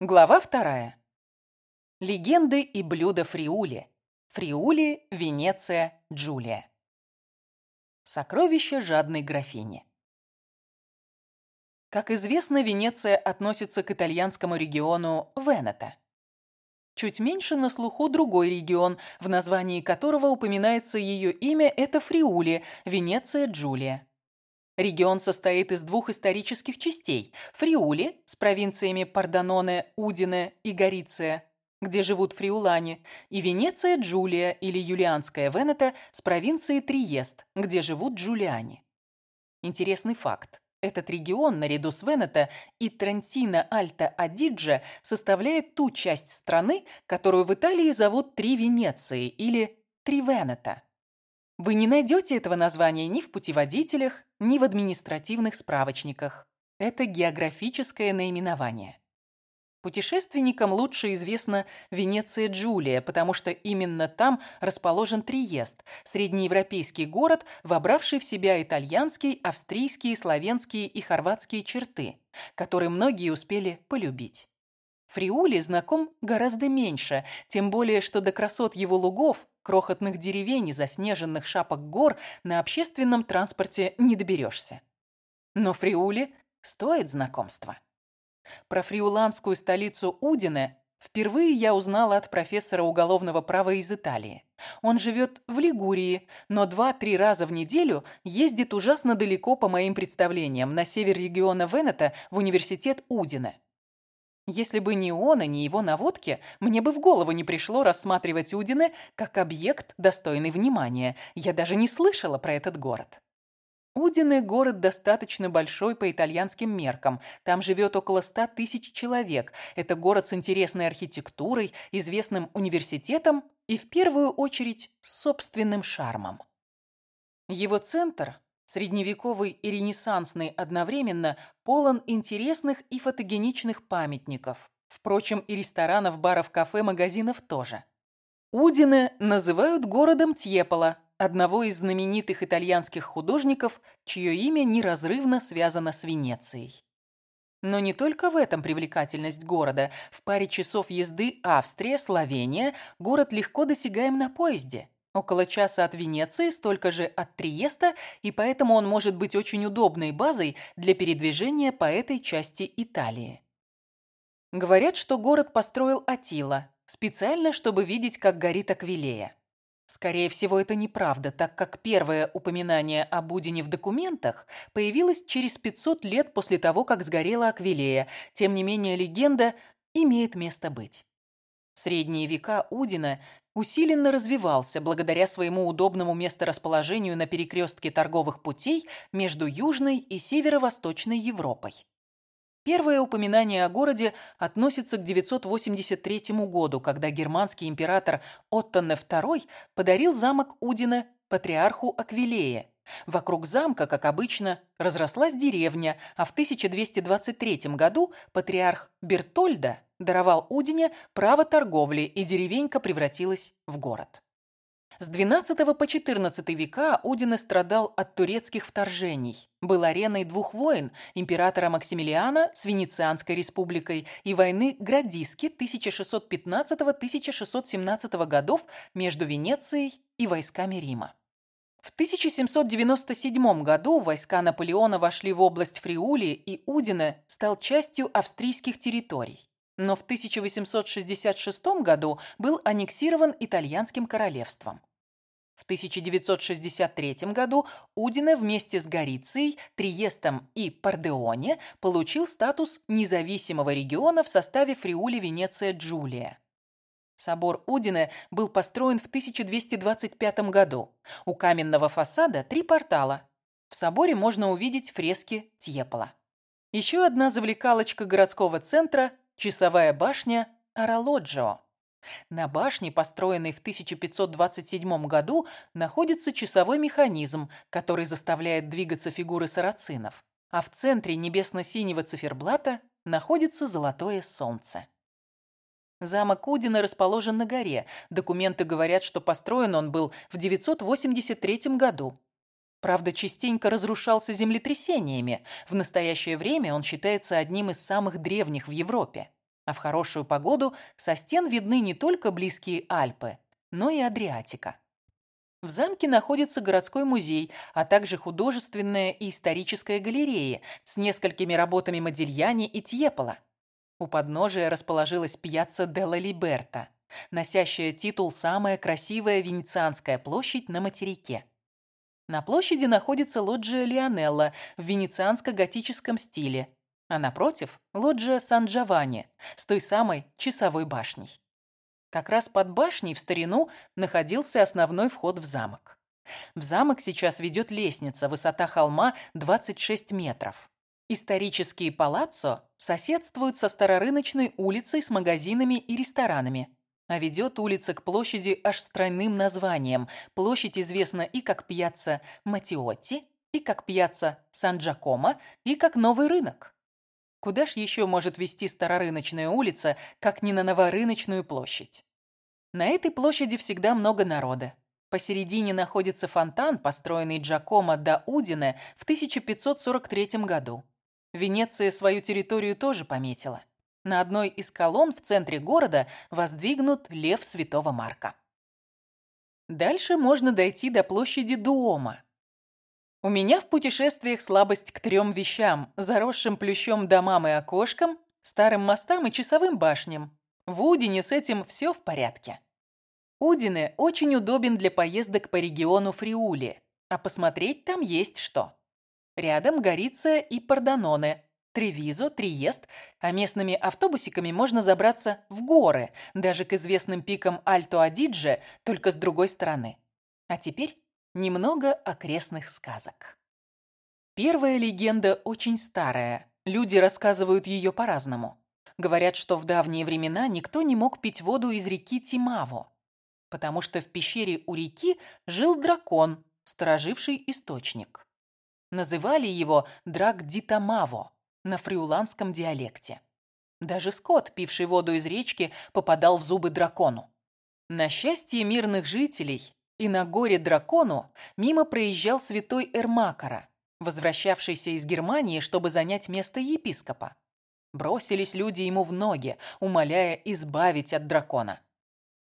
Глава вторая. Легенды и блюда Фриули. Фриули, Венеция, Джулия. Сокровища жадной графини. Как известно, Венеция относится к итальянскому региону Венето. Чуть меньше на слуху другой регион, в названии которого упоминается ее имя, это Фриули, Венеция, Джулия. Регион состоит из двух исторических частей – Фриули с провинциями Парданоне, Удине и Гориция, где живут фриулане, и Венеция Джулия или Юлианская Венета с провинцией Триест, где живут джулиане. Интересный факт. Этот регион, наряду с Венето и Трентино-Альто-Адидже, составляет ту часть страны, которую в Италии зовут Три Венеции или Три Венета. Вы не найдете этого названия ни в путеводителях, ни в административных справочниках. Это географическое наименование. Путешественникам лучше известна Венеция Джулия, потому что именно там расположен Триест, среднеевропейский город, вобравший в себя итальянские, австрийские, славянские и хорватские черты, которые многие успели полюбить. Фриули знаком гораздо меньше, тем более, что до красот его лугов, крохотных деревень и заснеженных шапок гор на общественном транспорте не доберешься. Но Фриули стоит знакомства. Про фриуландскую столицу Удине впервые я узнала от профессора уголовного права из Италии. Он живет в Лигурии, но два-три раза в неделю ездит ужасно далеко по моим представлениям на север региона Венета в университет Удине. Если бы не он и не его наводки, мне бы в голову не пришло рассматривать Удины как объект, достойный внимания. Я даже не слышала про этот город. Удины – город достаточно большой по итальянским меркам. Там живет около ста тысяч человек. Это город с интересной архитектурой, известным университетом и, в первую очередь, собственным шармом. Его центр средневековый и ренессансный одновременно, полон интересных и фотогеничных памятников. Впрочем, и ресторанов, баров, кафе, магазинов тоже. Удины называют городом Тьепола, одного из знаменитых итальянских художников, чье имя неразрывно связано с Венецией. Но не только в этом привлекательность города. В паре часов езды Австрия, Словения, город легко досягаем на поезде. Около часа от Венеции, столько же от Триеста, и поэтому он может быть очень удобной базой для передвижения по этой части Италии. Говорят, что город построил Атила, специально, чтобы видеть, как горит Аквилея. Скорее всего, это неправда, так как первое упоминание о Будине в документах появилось через 500 лет после того, как сгорела Аквилея. Тем не менее, легенда имеет место быть. Средние века Удина усиленно развивался благодаря своему удобному месторасположению на перекрестке торговых путей между Южной и Северо-Восточной Европой. Первое упоминание о городе относится к 983 году, когда германский император Оттоне II подарил замок Удина патриарху Аквилея. Вокруг замка, как обычно, разрослась деревня, а в 1223 году патриарх Бертольда даровал Удине право торговли, и деревенька превратилась в город. С XII по XIV века Удины страдал от турецких вторжений. Был ареной двух войн – императора Максимилиана с Венецианской республикой и войны Градиски 1615-1617 годов между Венецией и войсками Рима. В 1797 году войска Наполеона вошли в область Фриули, и Удине стал частью австрийских территорий но в 1866 году был аннексирован итальянским королевством. В 1963 году Удине вместе с Горицией, Триестом и Пардеоне получил статус независимого региона в составе Фриули Венеция Джулия. Собор Удине был построен в 1225 году. У каменного фасада три портала. В соборе можно увидеть фрески Тьепола. Еще одна завлекалочка городского центра Часовая башня Аралоджо. На башне, построенной в 1527 году, находится часовой механизм, который заставляет двигаться фигуры сарацинов. А в центре небесно-синего циферблата находится золотое солнце. Замок Удина расположен на горе. Документы говорят, что построен он был в 983 году. Правда, частенько разрушался землетрясениями. В настоящее время он считается одним из самых древних в Европе. А в хорошую погоду со стен видны не только близкие Альпы, но и Адриатика. В замке находится городской музей, а также художественная и историческая галерея с несколькими работами Модильяни и Тьепола. У подножия расположилась пьяцца Делла Либерта, носящая титул «Самая красивая венецианская площадь на материке». На площади находится лоджия Лионелла в венецианско-готическом стиле, а напротив – лоджия Сан-Джованни с той самой часовой башней. Как раз под башней в старину находился основной вход в замок. В замок сейчас ведет лестница, высота холма 26 метров. Исторические палаццо соседствуют со Старорыночной улицей с магазинами и ресторанами. А ведет улица к площади аж с тройным названием. Площадь известна и как пьяцца Матиотти, и как пьяцца Сан-Джакомо, и как Новый рынок. Куда ж еще может вести Старорыночная улица, как не на Новорыночную площадь? На этой площади всегда много народа. Посередине находится фонтан, построенный Джакомо да Удине в 1543 году. Венеция свою территорию тоже пометила. На одной из колонн в центре города воздвигнут лев Святого Марка. Дальше можно дойти до площади Дуома, у меня в путешествиях слабость к трем вещам – заросшим плющом домам и окошкам, старым мостам и часовым башням. В Удине с этим все в порядке. Удине очень удобен для поездок по региону Фриули, а посмотреть там есть что. Рядом Гориция и Парданоне, Тревизо, Триест, а местными автобусиками можно забраться в горы, даже к известным пикам Альто-Адидже, только с другой стороны. А теперь Немного окрестных сказок. Первая легенда очень старая. Люди рассказывают ее по-разному. Говорят, что в давние времена никто не мог пить воду из реки Тимаво, потому что в пещере у реки жил дракон, стороживший источник. Называли его Драк-Дитамаво на фриуланском диалекте. Даже скот, пивший воду из речки, попадал в зубы дракону. На счастье мирных жителей и на горе дракону мимо проезжал святой Эрмакара, возвращавшийся из Германии, чтобы занять место епископа. Бросились люди ему в ноги, умоляя избавить от дракона.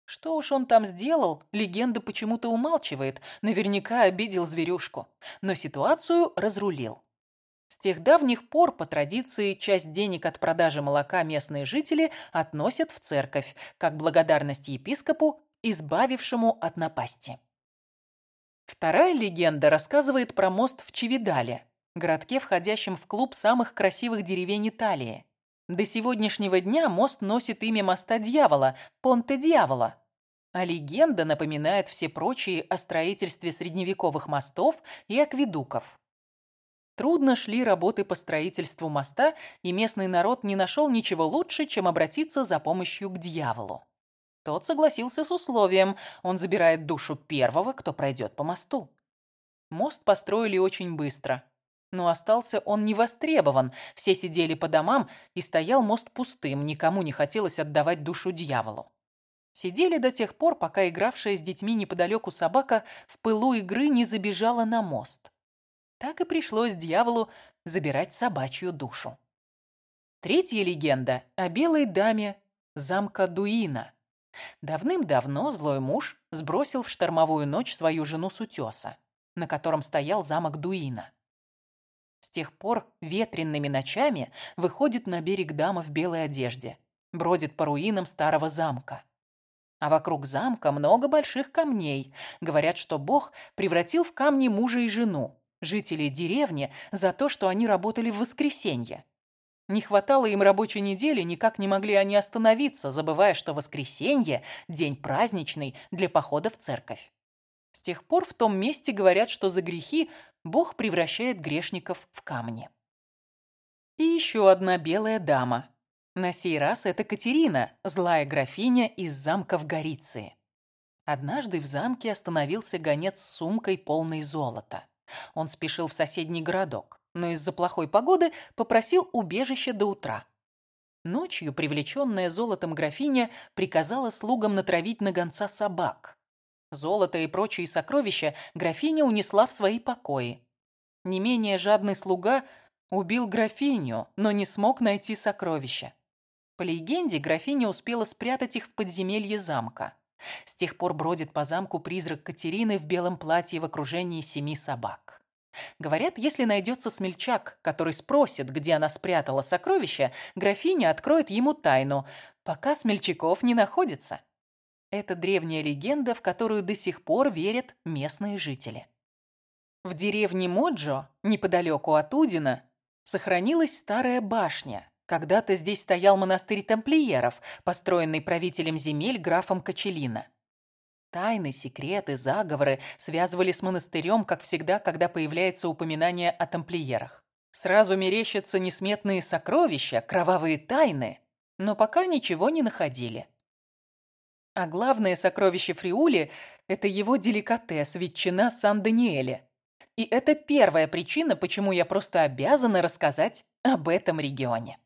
Что уж он там сделал, легенда почему-то умалчивает, наверняка обидел зверюшку, но ситуацию разрулил. С тех давних пор, по традиции, часть денег от продажи молока местные жители относят в церковь, как благодарность епископу избавившему от напасти. Вторая легенда рассказывает про мост в Чевидале, городке, входящем в клуб самых красивых деревень Италии. До сегодняшнего дня мост носит имя моста дьявола, Понте Дьявола. А легенда напоминает все прочие о строительстве средневековых мостов и акведуков. Трудно шли работы по строительству моста, и местный народ не нашел ничего лучше, чем обратиться за помощью к дьяволу. Тот согласился с условием. Он забирает душу первого, кто пройдет по мосту. Мост построили очень быстро. Но остался он не востребован. Все сидели по домам, и стоял мост пустым. Никому не хотелось отдавать душу дьяволу. Сидели до тех пор, пока игравшая с детьми неподалеку собака в пылу игры не забежала на мост. Так и пришлось дьяволу забирать собачью душу. Третья легенда о белой даме замка Дуина – Давным-давно злой муж сбросил в штормовую ночь свою жену с утеса, на котором стоял замок Дуина. С тех пор ветренными ночами выходит на берег дама в белой одежде, бродит по руинам старого замка. А вокруг замка много больших камней. Говорят, что Бог превратил в камни мужа и жену, жителей деревни, за то, что они работали в воскресенье. Не хватало им рабочей недели, никак не могли они остановиться, забывая, что воскресенье – день праздничный для похода в церковь. С тех пор в том месте говорят, что за грехи Бог превращает грешников в камни. И еще одна белая дама. На сей раз это Катерина, злая графиня из замка в Гориции. Однажды в замке остановился гонец с сумкой, полной золота. Он спешил в соседний городок но из-за плохой погоды попросил убежище до утра. Ночью привлеченная золотом графиня приказала слугам натравить на гонца собак. Золото и прочие сокровища графиня унесла в свои покои. Не менее жадный слуга убил графиню, но не смог найти сокровища. По легенде, графиня успела спрятать их в подземелье замка. С тех пор бродит по замку призрак Катерины в белом платье в окружении семи собак. Говорят, если найдется смельчак, который спросит, где она спрятала сокровища, графиня откроет ему тайну, пока смельчаков не находится. Это древняя легенда, в которую до сих пор верят местные жители. В деревне Моджо, неподалеку от Удина, сохранилась старая башня. Когда-то здесь стоял монастырь тамплиеров, построенный правителем земель графом Качелина. Тайны, секреты, заговоры связывали с монастырем, как всегда, когда появляется упоминание о тамплиерах. Сразу мерещатся несметные сокровища, кровавые тайны, но пока ничего не находили. А главное сокровище Фриули – это его деликатес, ветчина Сан-Даниэле. И это первая причина, почему я просто обязана рассказать об этом регионе.